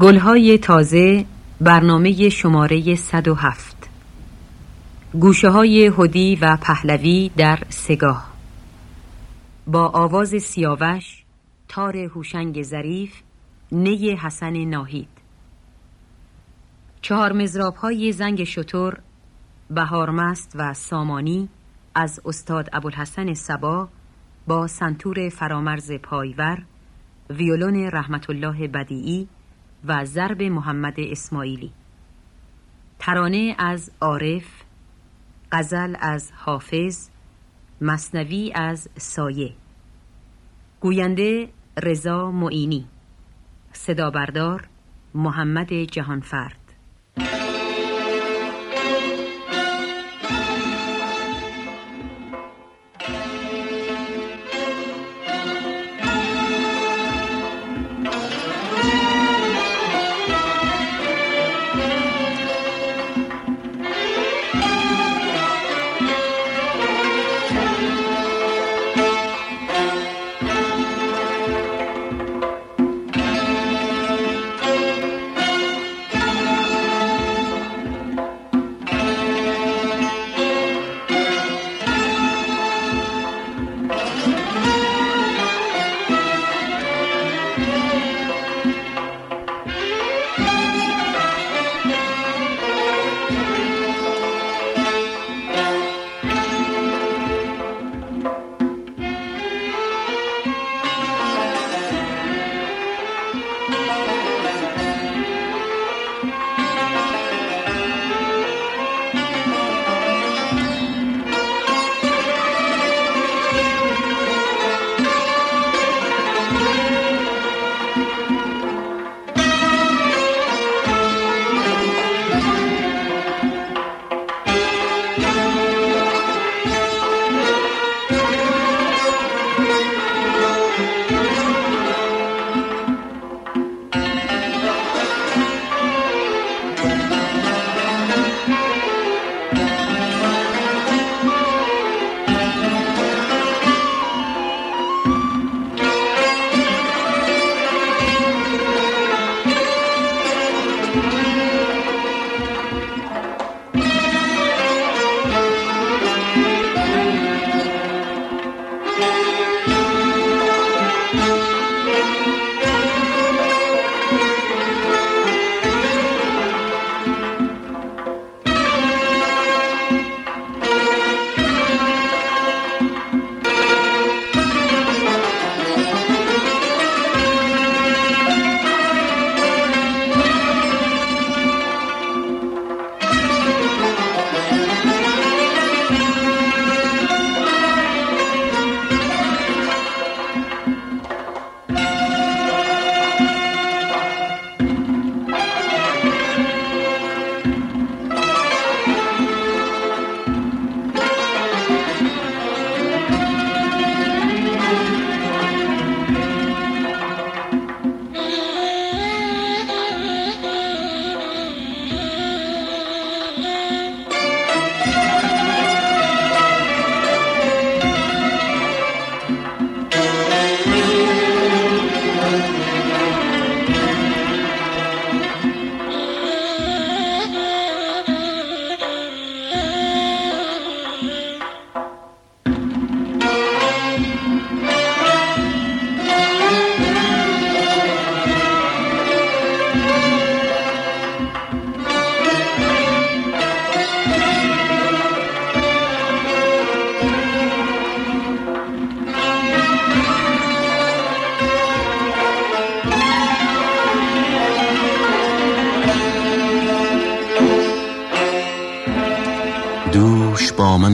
گلهای تازه برنامه شماره 107 گوشه های هدی و پهلوی در سگاه. با آواز سیاوش تار هوشنگ ظریف نی حسن ناهید. چهار مزراب های زنگ شطور بهارمست و سامانی از استاد ابوالحسن سبا با سنتور فرامرز پایور ویولون رحمت الله بدیعی و ضرب محمد اسماعیلی. ترانه از عارف غزل از حافظ مصنوی از سایه. گوینده رضا معینی. صدا بردار محمد جهانفرد.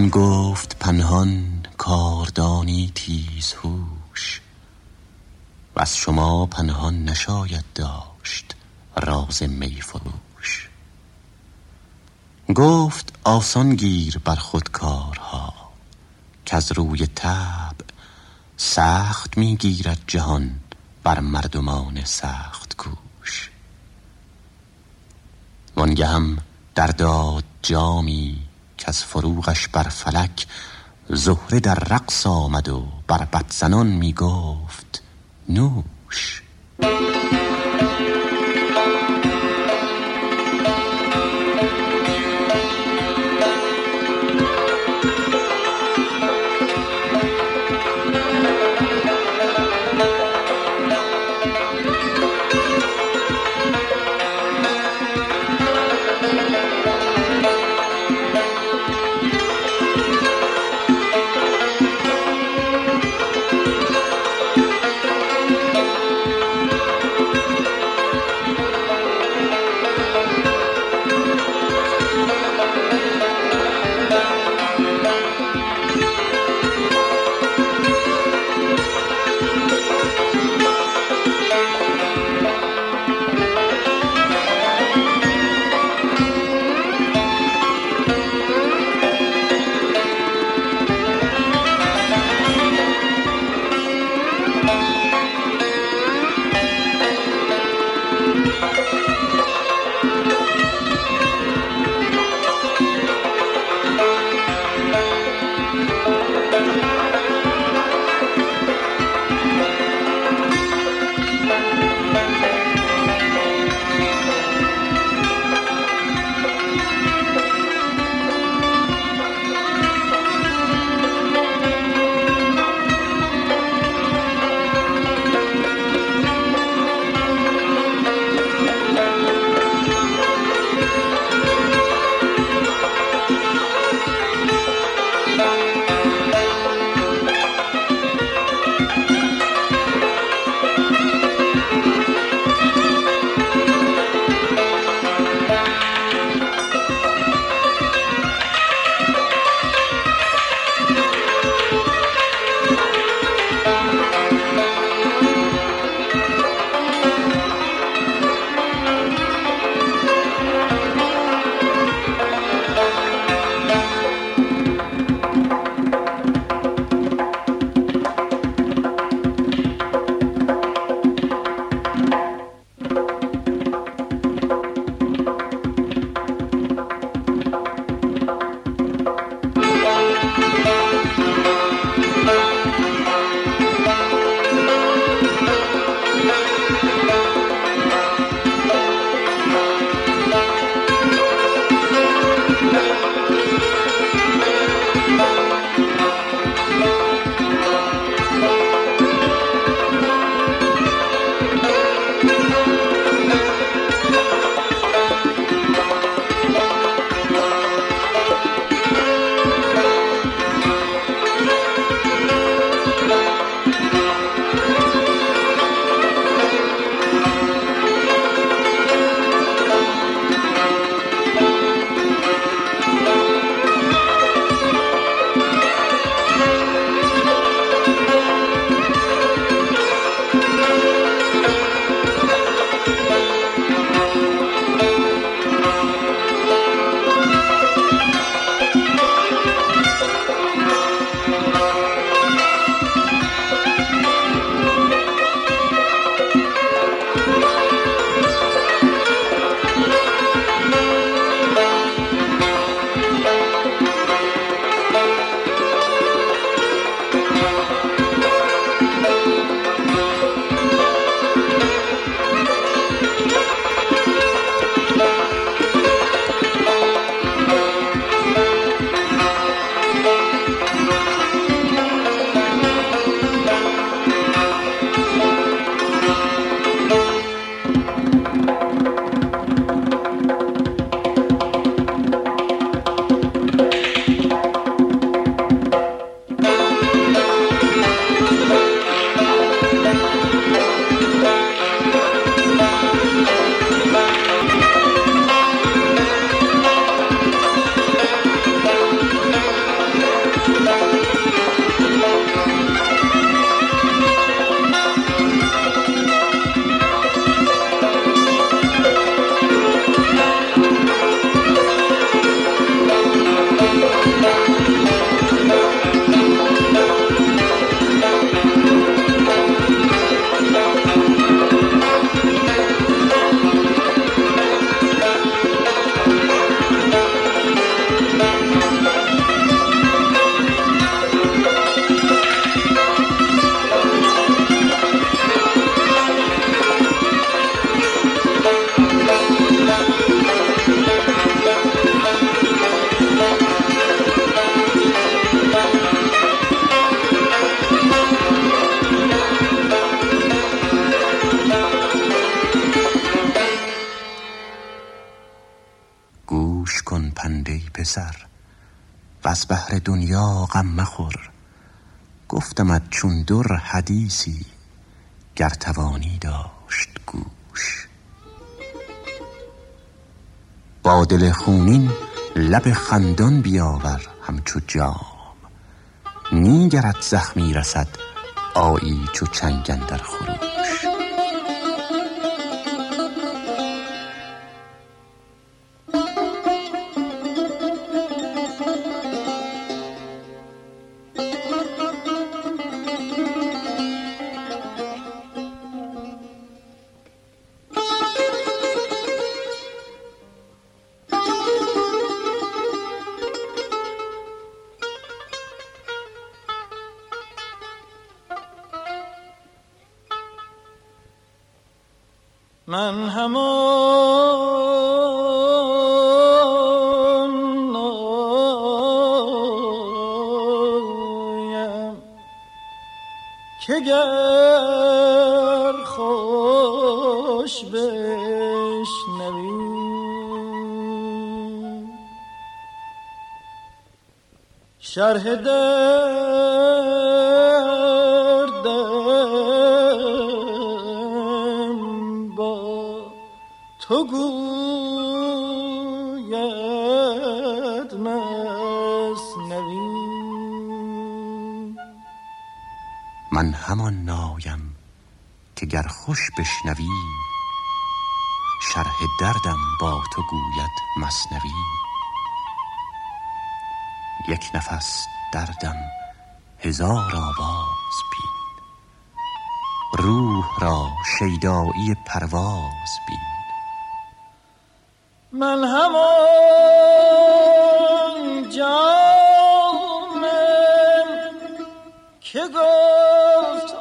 گفت پنهان کاردانی تیز هوش. و از شما پنهان نشاید داشت راز می فروش. گفت آسان گیر بر خود کارها که از روی تب سخت می گیرد جهان بر مردمان سخت کوش. وانگه هم در داد جامی که از فروغش بر فلک زهره در رقص آمد و بر بدزنان می گفت نوش! بهر دنیا غم مخور. گفتمت چون در حدیثی گر توانی داشت گوش. با دل خونین لب خندان بیاور همچو جام. نیگرت زخمی رسد آیی چو چنگ در خروش که گر خوش بشنوی. شرح دردم با تو گوید من همان نایم که گر خوش بشنوی شرح دردم با تو گوید مصنوی یک نفس دردم هزار آواز بین روح را شیدایی پرواز بین. من همان جامم که گفت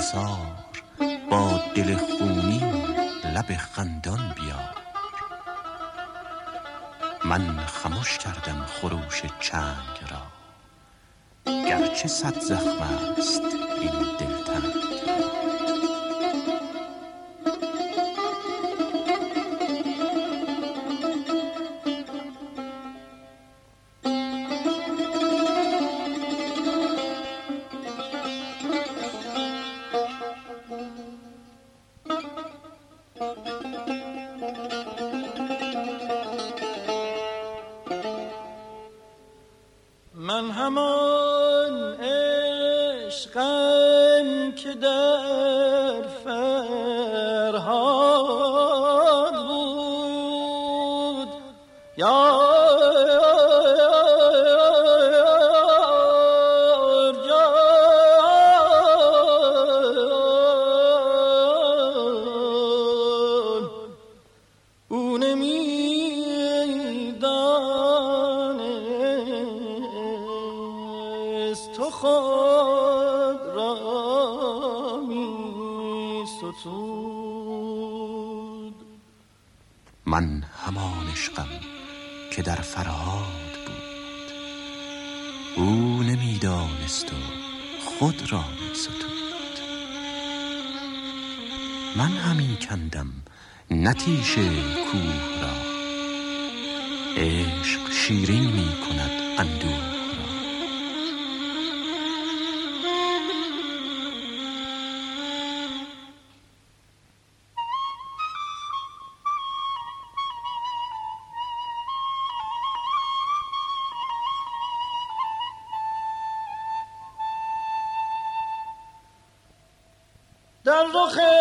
غمگسار با دل خونی لب خندان بیار. من خمش کردم خروش چنگ را. گرچه صد زخم است این دلتنگ. نمی‌دانست تو خود را می ستود. من همان عشقم که در فرهاد بود. او نمی‌دانست و خود را می ستود من همی کندم نتیش کوه را. عشق شیرین می کند اندوه.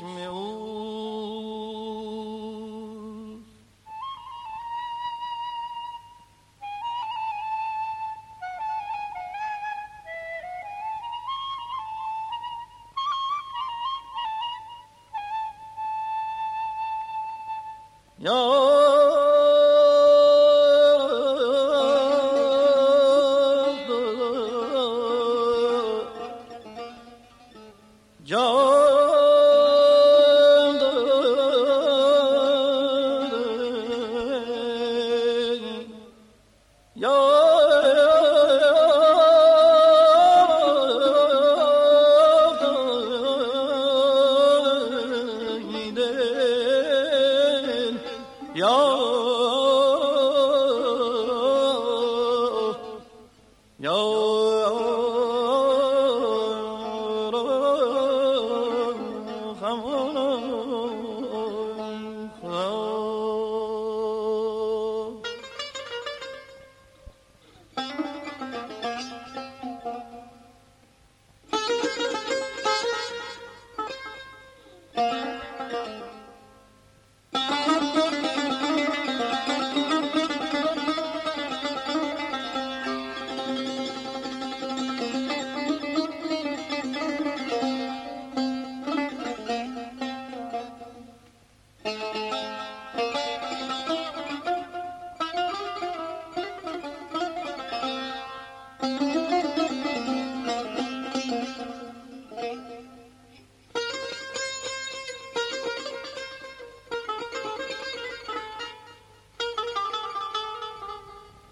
meu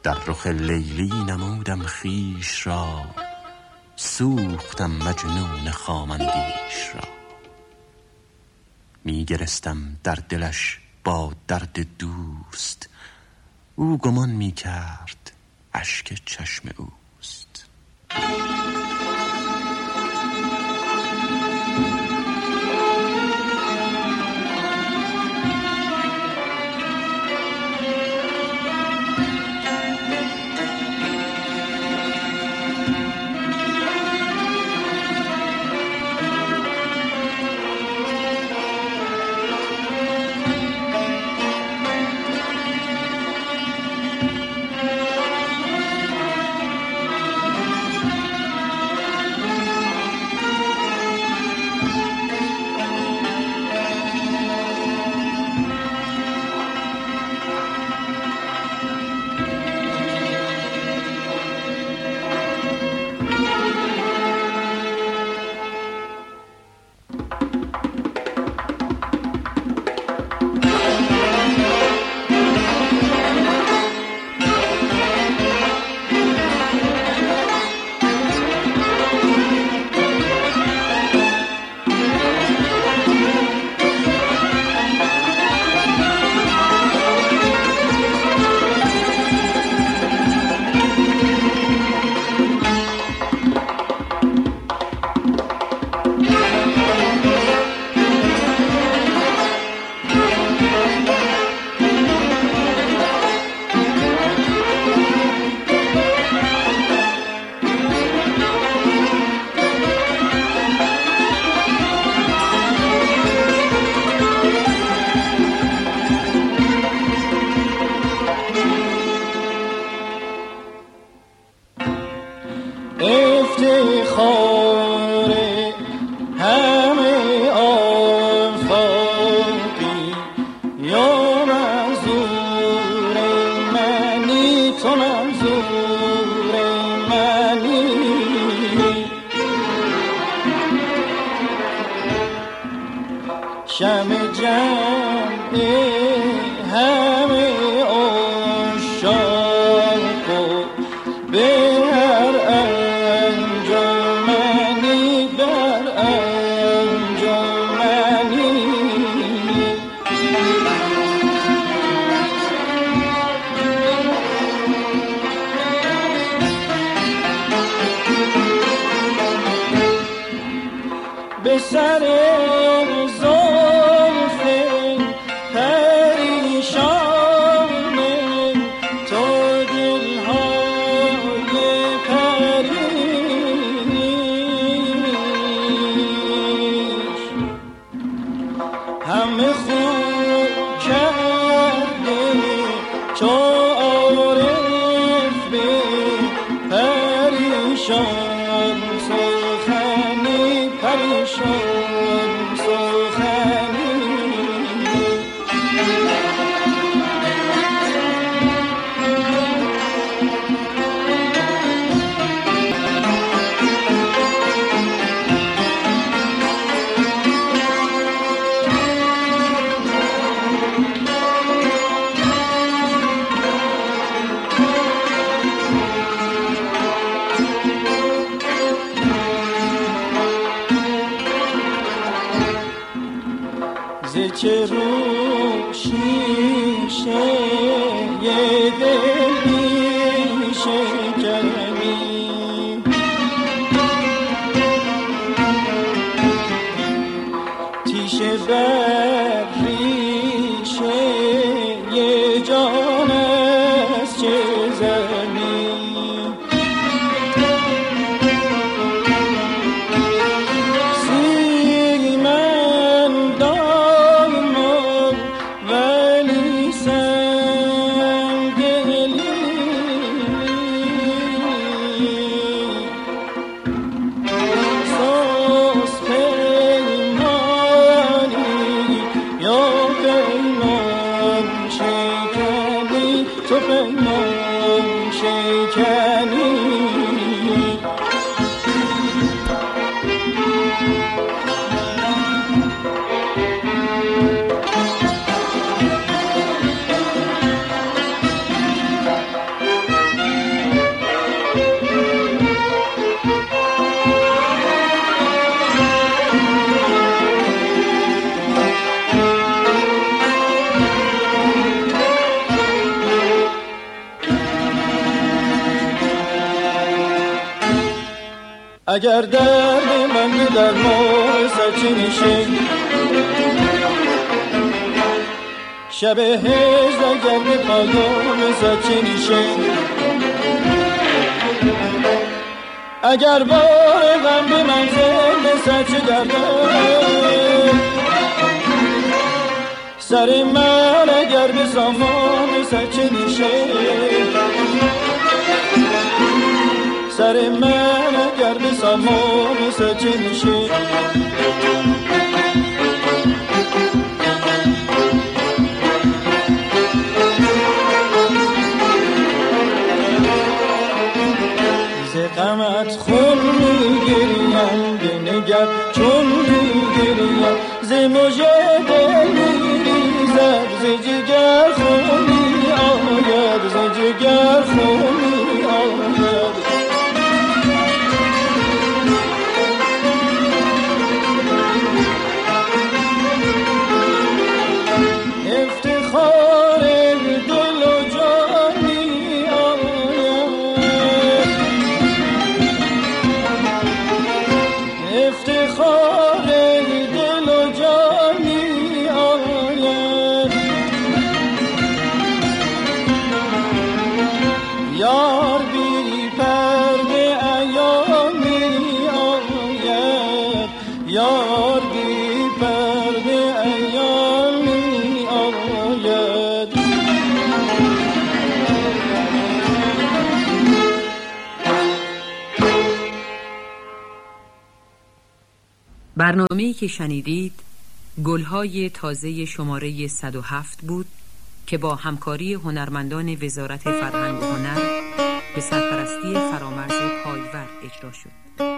در رخ لیلی نمودم خیش را سوختم مجنون خامندیش را. میگرستم در دلش با درد دوست او گمان می‌کرد اشک چشم اوست شم جمعی همه که اگر درد من به درمان سچی میشه. شب هجد اگر به پایان سچی میشه. اگر بار غم به منزل سچی گردن سر من اگر به سامان سچی میشه. سر من اگر به سامان سچه میشه. برنامه‌ای که شنیدید گلهای تازه شماره 107 بود که با همکاری هنرمندان وزارت فرهنگ و هنر به سرپرستی فرامرز پایور اجرا شد.